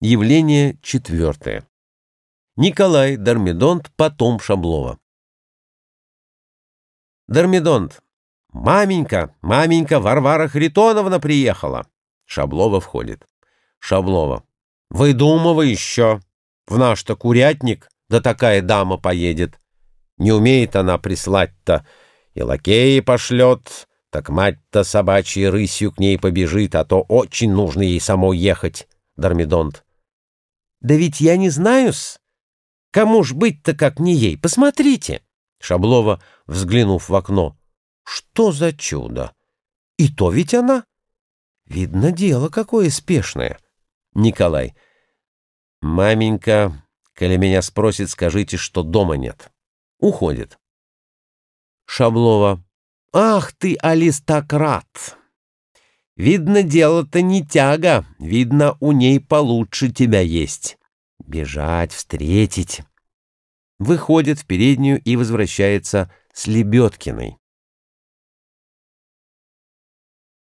Явление четвертое. Николай Дармидонт, потом Шаблова. Дармидонт. Маменька, маменька, Варвара Харитоновна приехала. Шаблова входит. Шаблова. Выдумывай еще. В наш-то курятник, да такая дама поедет. Не умеет она прислать-то. И лакеи пошлет, так мать-то собачьей рысью к ней побежит, а то очень нужно ей самой ехать. Дармидонт. Да ведь я не знаю-с. Кому ж быть-то, как не ей? Посмотрите. Шаблова, взглянув в окно. Что за чудо? И то ведь она. Видно, дело какое спешное. Николай. Маменька, коли меня спросит, скажите, что дома нет. Уходит. Шаблова. Ах ты, аристократ! Видно, дело-то не тяга, видно, у ней получше тебя есть. Бежать, встретить. Выходит в переднюю и возвращается с Лебедкиной.